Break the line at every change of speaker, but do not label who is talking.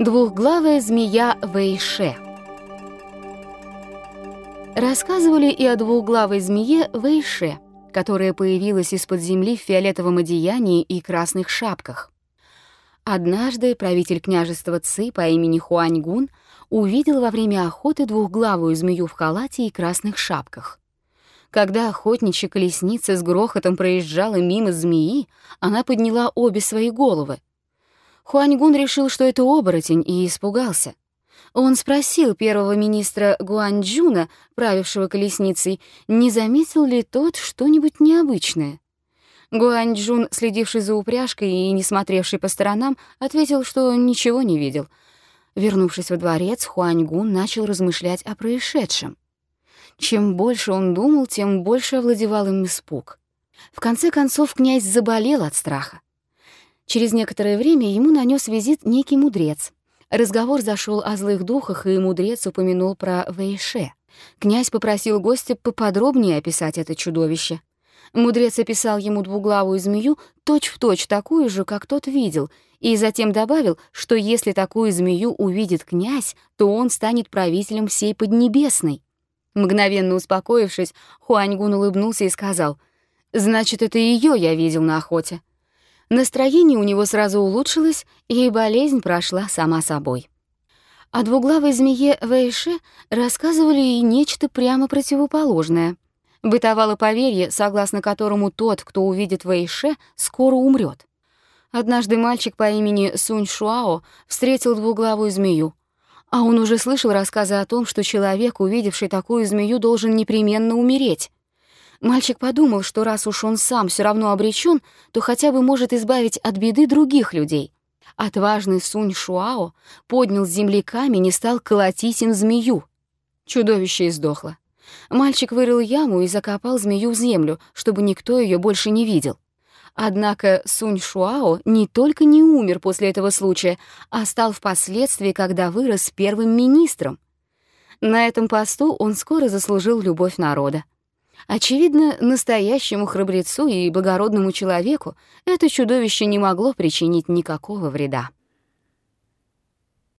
Двухглавая змея Вэйше Рассказывали и о двухглавой змее Вэйше, которая появилась из-под земли в фиолетовом одеянии и красных шапках. Однажды правитель княжества Ци по имени Хуаньгун увидел во время охоты двухглавую змею в халате и красных шапках. Когда охотничья колесница с грохотом проезжала мимо змеи, она подняла обе свои головы. Хуаньгун решил, что это оборотень, и испугался. Он спросил первого министра Гуанчжуна, правившего колесницей, не заметил ли тот что-нибудь необычное. Гуанчжун, следивший за упряжкой и не смотревший по сторонам, ответил, что ничего не видел. Вернувшись во дворец, Хуаньгун начал размышлять о происшедшем. Чем больше он думал, тем больше овладевал им испуг. В конце концов, князь заболел от страха. Через некоторое время ему нанес визит некий мудрец. Разговор зашел о злых духах, и мудрец упомянул про Вейше. Князь попросил гостя поподробнее описать это чудовище. Мудрец описал ему двуглавую змею, точь-в-точь точь такую же, как тот видел, и затем добавил, что если такую змею увидит князь, то он станет правителем всей Поднебесной. Мгновенно успокоившись, Хуаньгун улыбнулся и сказал, «Значит, это ее я видел на охоте». Настроение у него сразу улучшилось, и болезнь прошла сама собой. О двуглавой змее Вэйше рассказывали и нечто прямо противоположное. Бытовало поверье, согласно которому тот, кто увидит Вэйше, скоро умрет. Однажды мальчик по имени Сунь Шуао встретил двуглавую змею, а он уже слышал рассказы о том, что человек, увидевший такую змею, должен непременно умереть. Мальчик подумал, что раз уж он сам все равно обречен, то хотя бы может избавить от беды других людей. Отважный Сунь Шуао поднял с земли камень и стал колотить им змею. Чудовище издохло. Мальчик вырыл яму и закопал змею в землю, чтобы никто ее больше не видел. Однако Сунь Шуао не только не умер после этого случая, а стал впоследствии, когда вырос первым министром. На этом посту он скоро заслужил любовь народа. Очевидно, настоящему храбрецу и благородному человеку это чудовище не могло причинить никакого вреда.